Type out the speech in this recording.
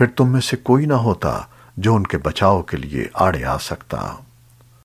پھر تم میں سے کوئی نہ ہوتا جو ان کے بچاؤ کے لیے آڑے آ سکتا۔